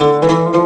Música